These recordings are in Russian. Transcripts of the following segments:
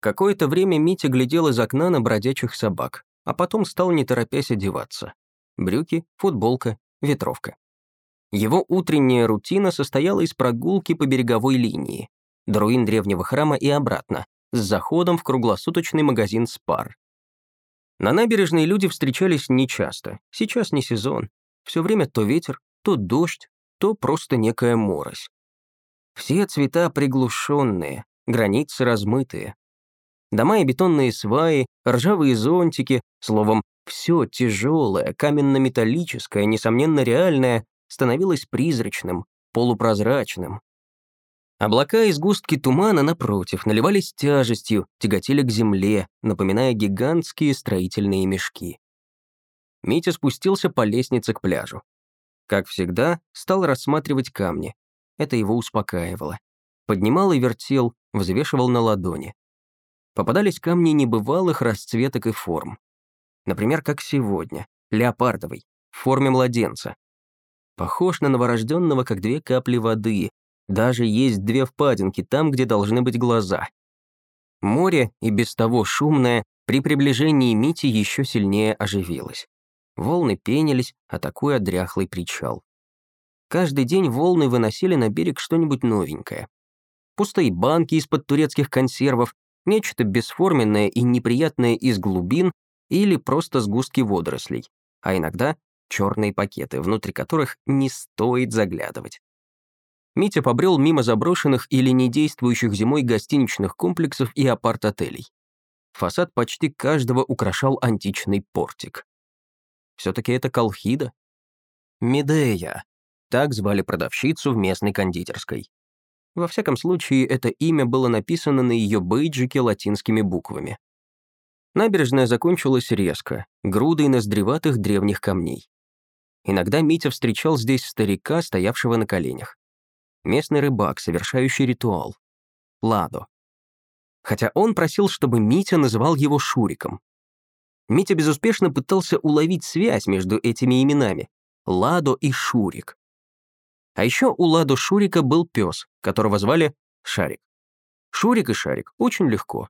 Какое-то время Митя глядел из окна на бродячих собак, а потом стал не торопясь одеваться. Брюки, футболка, ветровка. Его утренняя рутина состояла из прогулки по береговой линии, до руин древнего храма и обратно, с заходом в круглосуточный магазин «Спар». На набережной люди встречались нечасто, сейчас не сезон. Все время то ветер, то дождь, то просто некая морось. Все цвета приглушенные, границы размытые. Дома и бетонные сваи, ржавые зонтики, словом, все тяжелое, каменно-металлическое, несомненно реальное, становилось призрачным, полупрозрачным. Облака и сгустки тумана, напротив, наливались тяжестью, тяготели к земле, напоминая гигантские строительные мешки. Митя спустился по лестнице к пляжу. Как всегда, стал рассматривать камни. Это его успокаивало. Поднимал и вертел, взвешивал на ладони. Попадались камни небывалых расцветок и форм. Например, как сегодня, леопардовый, в форме младенца. Похож на новорожденного, как две капли воды, даже есть две впадинки там, где должны быть глаза. Море, и без того шумное, при приближении Мити еще сильнее оживилось. Волны пенились, атакуя дряхлый причал. Каждый день волны выносили на берег что-нибудь новенькое. Пустые банки из-под турецких консервов, нечто бесформенное и неприятное из глубин или просто сгустки водорослей, а иногда черные пакеты, внутри которых не стоит заглядывать. Митя побрел мимо заброшенных или недействующих зимой гостиничных комплексов и апарт-отелей. Фасад почти каждого украшал античный портик. Все-таки это Колхида. Медея. Так звали продавщицу в местной кондитерской. Во всяком случае, это имя было написано на ее бейджике латинскими буквами. Набережная закончилась резко, грудой ноздреватых древних камней. Иногда Митя встречал здесь старика, стоявшего на коленях местный рыбак, совершающий ритуал. Ладо. Хотя он просил, чтобы Митя называл его Шуриком. Митя безуспешно пытался уловить связь между этими именами — Ладо и Шурик. А еще у Ладо Шурика был пес, которого звали Шарик. Шурик и Шарик очень легко.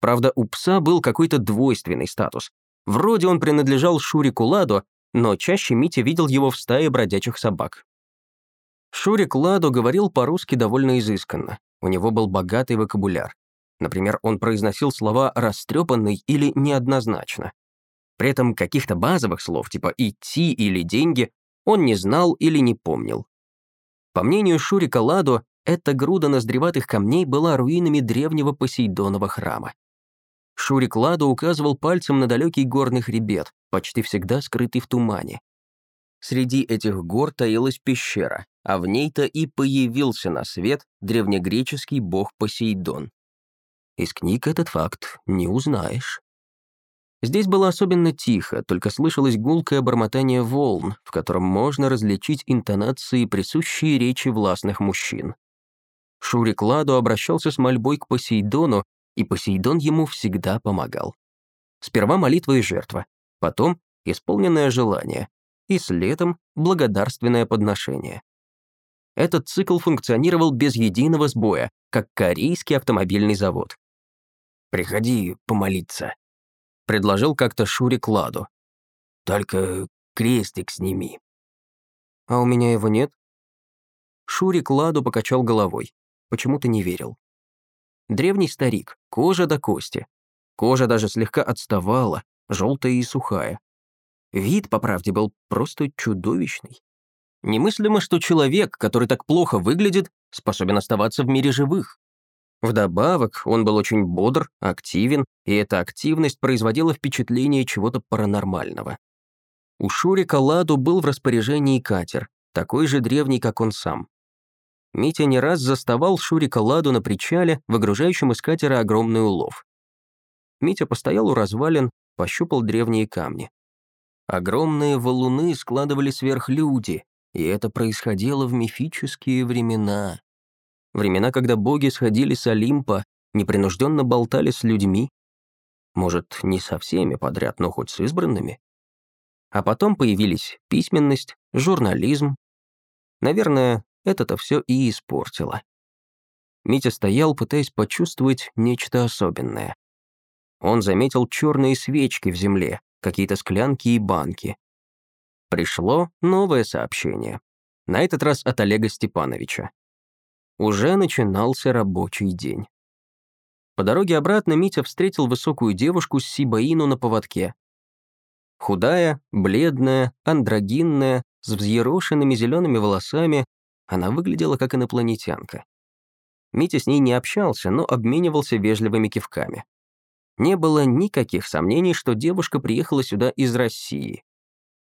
Правда, у пса был какой-то двойственный статус. Вроде он принадлежал Шурику Ладо, но чаще Митя видел его в стае бродячих собак. Шурик Ладо говорил по-русски довольно изысканно. У него был богатый вокабуляр. Например, он произносил слова растрепанный или неоднозначно. При этом каких-то базовых слов, типа «идти» или «деньги», он не знал или не помнил. По мнению Шурика Ладо, эта груда ноздреватых камней была руинами древнего Посейдонова храма. Шурик Ладо указывал пальцем на далекий горный хребет, почти всегда скрытый в тумане. Среди этих гор таилась пещера, а в ней-то и появился на свет древнегреческий бог Посейдон. Из книг этот факт не узнаешь. Здесь было особенно тихо, только слышалось гулкое бормотание волн, в котором можно различить интонации, присущие речи властных мужчин. Шурик Ладо обращался с мольбой к Посейдону, и Посейдон ему всегда помогал. Сперва молитва и жертва, потом исполненное желание, и следом благодарственное подношение. Этот цикл функционировал без единого сбоя, как корейский автомобильный завод. «Приходи помолиться», — предложил как-то Шурик Ладу. «Только крестик сними». «А у меня его нет?» Шурик Ладу покачал головой. Почему-то не верил. Древний старик, кожа до кости. Кожа даже слегка отставала, желтая и сухая. Вид, по правде, был просто чудовищный. Немыслимо, что человек, который так плохо выглядит, способен оставаться в мире живых. Вдобавок, он был очень бодр, активен, и эта активность производила впечатление чего-то паранормального. У Шурика Ладу был в распоряжении катер, такой же древний, как он сам. Митя не раз заставал Шурика Ладу на причале, выгружающем из катера огромный улов. Митя постоял у развалин, пощупал древние камни. Огромные валуны складывали сверхлюди, и это происходило в мифические времена. Времена, когда боги сходили с Олимпа, непринужденно болтали с людьми. Может, не со всеми подряд, но хоть с избранными. А потом появились письменность, журнализм. Наверное, это-то все и испортило. Митя стоял, пытаясь почувствовать нечто особенное. Он заметил черные свечки в земле, какие-то склянки и банки. Пришло новое сообщение. На этот раз от Олега Степановича. Уже начинался рабочий день. По дороге обратно Митя встретил высокую девушку с сибаину на поводке. Худая, бледная, андрогинная, с взъерошенными зелеными волосами, она выглядела как инопланетянка. Митя с ней не общался, но обменивался вежливыми кивками. Не было никаких сомнений, что девушка приехала сюда из России.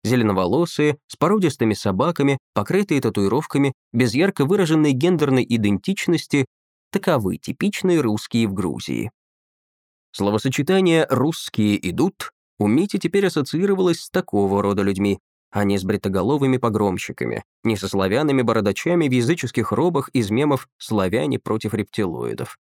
Зеленоволосые, с породистыми собаками, покрытые татуировками, без ярко выраженной гендерной идентичности, таковы типичные русские в Грузии. Словосочетание «русские идут» у Мити теперь ассоциировалось с такого рода людьми, а не с бритоголовыми погромщиками, не со славянами-бородачами в языческих робах из мемов «славяне против рептилоидов».